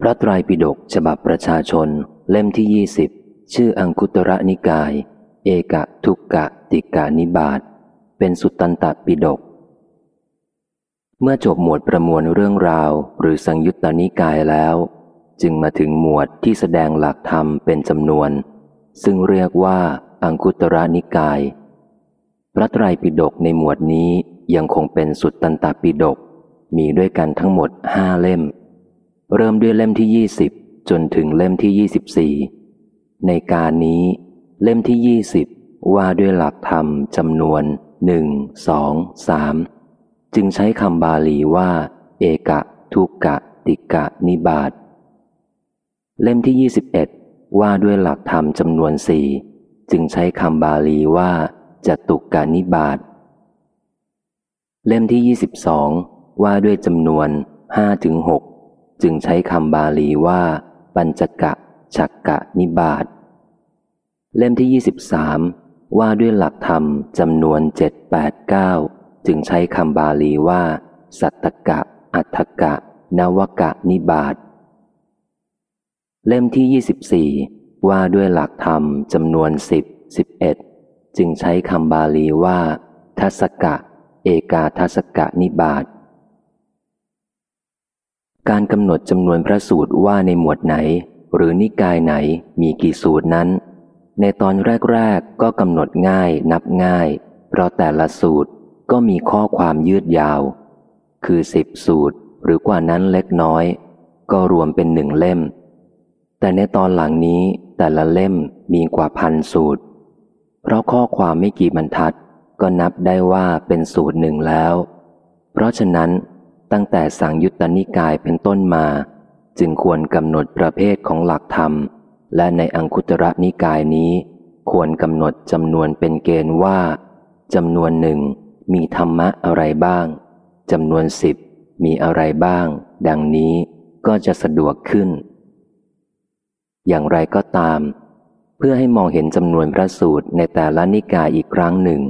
พระไตรปิฎกฉบับประชาชน เล่มที่ยี่สิบชื่ออังคุตระนิกาย เอกะทุกกะติกานิบาตเป็นสุตตันตปิฎกเมื่อจบหมวดประมวลเรื่องราว หรือสังยุตตานิกายแล้ว จึงมาถึงหมวดที่แสดงหลักธรรมเป็นจำนวน ซึ่งเรียกว่าอังคุตระนิกาย พระไตรปิฎกในหมวดนี้ยังคงเป็นสุตตันตปิฎกมีด้วยกันทั้งหมดห้าเล่ม เริ่มด้วยเล่มที่ยี่สิบจนถึงเล่มที่ยี่สิบสี่ในการนี้ เล่มที่ยี่สิบว่าด้วยหลักธรรมจำนวนหนึ่งสองสามจึงใช้คำบาลีว่า เอกะ ทุกกะติกะ นิบาตเล่มที่ยี่สิบเอ็ดว่าด้วยหลักธรรมจำนวนสี่จึงใช้คำบาลีว่าจตุกานิบาตเล่มที่ยี่สิบสองว่าด้วยจำนวนห้าถึงหก จึงใช้คำบาลีว่า ปัญจกะฉักกะนิบาตเล่มที่ยี่สิบสามว่าด้วยหลักธรรมจำนวนเจ็ดแปดเก้าจึงใช้คำบาลีว่า สัตตกะ อัฏฐกะ นวกะนิบาตเล่มที่ยี่สิบสี่ว่าด้วยหลักธรรมจำนวนสิบสิบเอ็ดจึงใช้คำบาลีว่า ทัศกะ เอกาทัศกะนิบาต การกำหนดจำนวนพระสูตรว่าในหมวดไหน หรือนิกายไหนมีกี่สูตรนั้น ในตอนแรก ๆ ก็กำหนดง่ายนับง่าย เพราะแต่ละสูตรก็มีข้อความยืดยาว คือสิบสูตรหรือกว่านั้นเล็กน้อย ก็รวมเป็นหนึ่งเล่ม แต่ในตอนหลังนี้แต่ละเล่มมีกว่าพันสูตร เพราะข้อความไม่กี่บรรทัด ก็นับได้ว่าเป็นสูตรหนึ่งแล้ว เพราะฉะนั้น ตั้งแต่สังยุตตนิกายเป็นต้นมา จึงควรกำหนดประเภทของหลักธรรม และในอังคุตระนิกายนี้ ควรกำหนดจำนวนเป็นเกณฑ์ว่าจำนวนหนึ่งมีธรรมะอะไรบ้างจำนวนสิบมีอะไรบ้าง ดังนี้ก็จะสะดวกขึ้น อย่างไรก็ตาม เพื่อให้มองเห็นจำนวนพระสูตรในแต่ละนิกายอีกครั้งหนึ่ง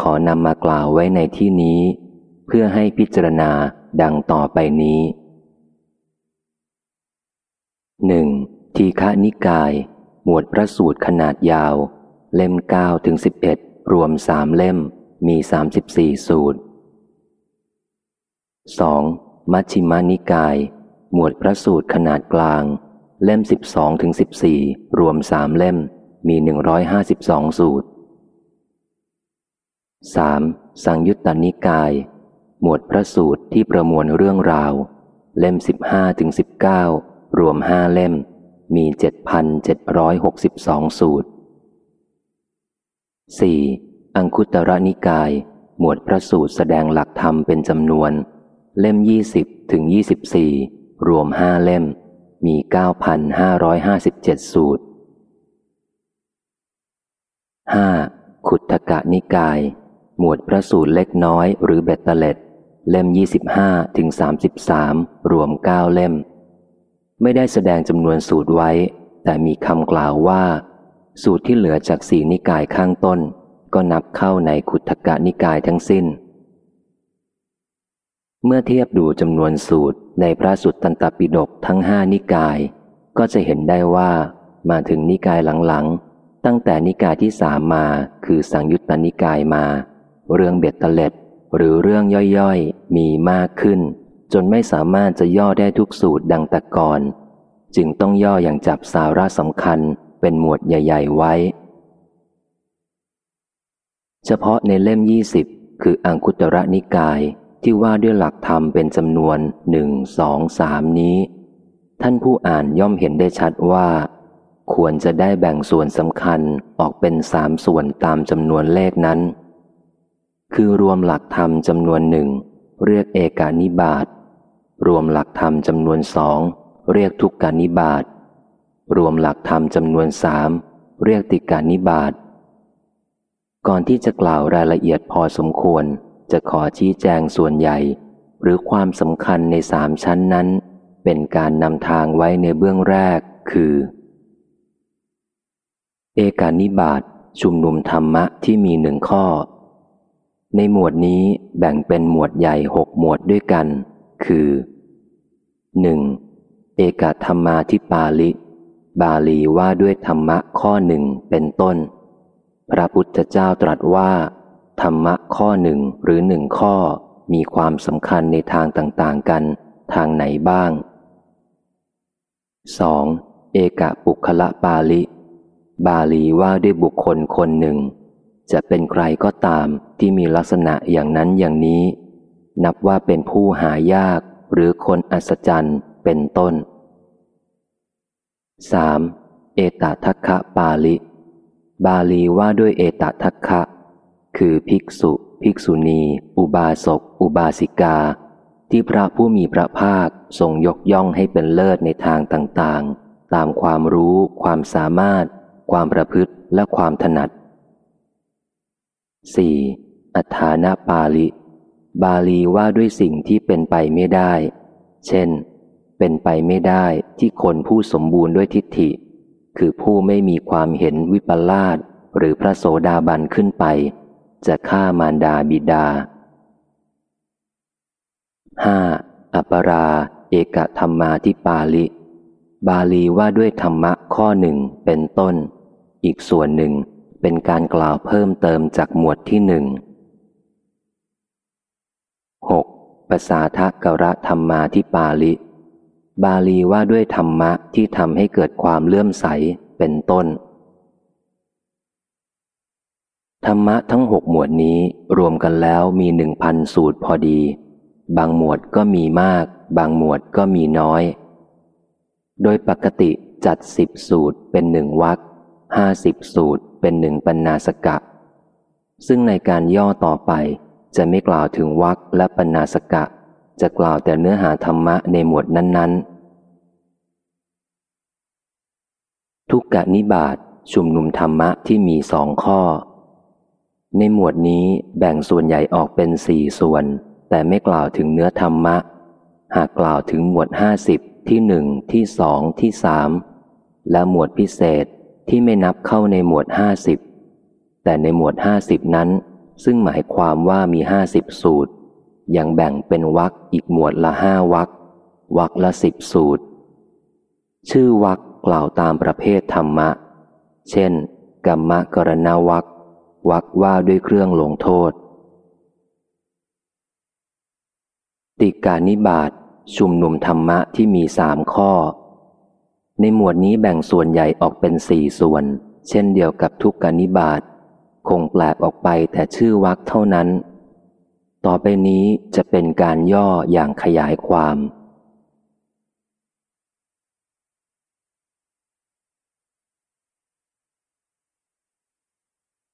ขอนำมากล่าวไว้ในที่นี้ เพื่อให้พิจารณาดังต่อไปนี้หนึ่งทีฆนิกาย หมวดพระสูตรขนาดยาว เล่มเก้าถึงสิบเอ็ดรวมสามเล่มมีสามสิบสี่สูตรสองมัชฌิมานิกาย หมวดพระสูตรขนาดกลาง เล่มสิบสองถึงสิบสี่รวมสามเล่มมีหนึ่งร้อยห้าสิบสองสูตรสามสังยุตตนิกาย หมวดพระสูตรที่ประมวลเรื่องราว เล่มสิบห้าถึงสิบเก้ารวมห้าเล่ม มีเจ็ดพันเจ็ดร้อยหกสิบสองสูตรสี่อังคุตระนิกาย หมวดพระสูตรแสดงหลักธรรมเป็นจำนวน เล่มยี่สิบถึงยี่สิบสี่รวมห้าเล่ม มีเก้าพันห้าร้อยห้าสิบเจ็ดสูตรห้าขุทกะนิกาย หมวดพระสูตรเล็กน้อยหรือเบตเตเล็ด เล่มยี่สิบห้าถึงสามสิบสามรวมเก้าเล่ม ไม่ได้แสดงจำนวนสูตรไว้ แต่มีคำกล่าวว่า สูตรที่เหลือจากสีนิกายข้างต้น ก็นับเข้าในขุทกะนิกายทั้งสิ้น เมื่อเทียบดูจำนวนสูตรในพระสุตตันตปิฎกทั้งห้านิกาย ก็จะเห็นได้ว่ามาถึงนิกายหลังๆ ตั้งแต่นิกายที่สามมาคือสังยุตตนิกายมา เรื่องเบ็ดตะเล็ด หรือเรื่องย่อยๆ มีมากขึ้น จนไม่สามารถจะย่อได้ทุกสูตรดังแต่ก่อน จึงต้องย่ออย่างจับสาระสำคัญเป็นหมวดใหญ่ ๆ ไว้ เฉพาะในเล่มยี่สิบคืออังคุตระนิกายที่ว่าด้วยหลักธรรมเป็นจำนวนหนึ่งสองสามนี้ ท่านผู้อ่านย่อมเห็นได้ชัดว่า ควรจะได้แบ่งส่วนสำคัญออกเป็นสามส่วนตามจำนวนเลขนั้น คือรวมหลักธรรมจำนวนหนึ่ง เรียกเอกานิบาตรวมหลักธรรมจำนวนสองเรียกทุกกานิบาตรวมหลักธรรมจำนวนสามเรียกติกานิบาตก่อนที่จะกล่าวรายละเอียดพอสมควร จะขอชี้แจงส่วนใหญ่ หรือความสำคัญในสามชั้นนั้น เป็นการนำทางไว้ในเบื้องแรก คือ เอกานิบาตชุมนุมธรรมะที่มีหนึ่งข้อ ในหมวดนี้แบ่งเป็นหมวดใหญ่หกหมวดด้วยกัน คือ 1. เอกธรรมาทิปาลิ บาลีว่าด้วยธรรมะข้อหนึ่งเป็นต้น พระพุทธเจ้าตรัสว่า ธรรมะข้อหนึ่งหรือหนึ่งข้อมีความสำคัญในทางต่างๆกัน ทางไหนบ้าง 2. เอกปุคละปาลิ บาลีว่าด้วยบุคคลคนหนึ่ง จะเป็นใครก็ตามที่มีลักษณะอย่างนั้นอย่างนี้ นับว่าเป็นผู้หายากหรือคนอัศจรรย์เป็นต้น 3. เอตทัคคะปาลิ บาลีว่าด้วยเอตทัคคะ คือภิกษุ ภิกษุณี อุบาสก อุบาสิกา ที่พระผู้มีพระภาคทรงยกย่องให้เป็นเลิศในทางต่างๆ ตามความรู้ ความสามารถ ความประพฤติและความถนัด 4. อัฏฐานาปาลิ บาลีว่าด้วยสิ่งที่เป็นไปไม่ได้ เช่น เป็นไปไม่ได้ที่คนผู้สมบูรณ์ด้วยทิฏฐิ คือผู้ไม่มีความเห็นวิปลาสหรือพระโสดาบันขึ้นไป จะฆ่ามารดาบิดา 5. อัปรา เอกธรรมาทิปาลิ บาลีว่าด้วยธรรมะข้อหนึ่งเป็นต้น อีกส่วนหนึ่ง เป็นการกล่าวเพิ่มเติมจากหมวดที่หนึ่ง 6. ภาษาทะกระธรรมาทิปาลิ บาลีว่าด้วยธรรมะที่ทำให้เกิดความเลื่อมใสเป็นต้น ธรรมะทั้งหกหมวดนี้รวมกันแล้วมีหนึ่งพันสูตรพอดี บางหมวดก็มีมาก บางหมวดก็มีน้อย โดยปกติจัดสิบสูตรเป็นหนึ่งวักห้าสิบสูตร เป็นหนึ่งปัญนาสกะ ซึ่งในการย่อต่อไปจะไม่กล่าวถึงวักและปัญนาสกะ จะกล่าวแต่เนื้อหาธรรมะในหมวดนั้น ๆ ทุกกะนิบาตชุมนุมธรรมะที่มีสองข้อ ในหมวดนี้แบ่งส่วนใหญ่ออกเป็นสี่ส่วน แต่ไม่กล่าวถึงเนื้อธรรมะ หากกล่าวถึงหมวดห้าสิบที่หนึ่งที่สองที่สามและหมวดพิเศษ ที่ไม่นับเข้าในหมวดห้าสิบแต่ในหมวดห้าสิบนั้น ซึ่งหมายความว่ามีห้าสิบสูตร ยังแบ่งเป็นวักอีกหมวดละห้าวักวักละสิบสูตร ชื่อวักกล่าวตามประเภทธรรมะ เช่น กรรมกรณาวักวักว่าด้วยเครื่องลงโทษ ติการนิบาตชุมนุมธรรมะที่มีสามข้อ ในหมวดนี้แบ่งส่วนใหญ่ออกเป็นสี่ส่วน เช่นเดียวกับทุกกานิบาตคงแปลกออกไปแต่ชื่อวักเท่านั้น ต่อไปนี้จะเป็นการย่ออย่างขยายความ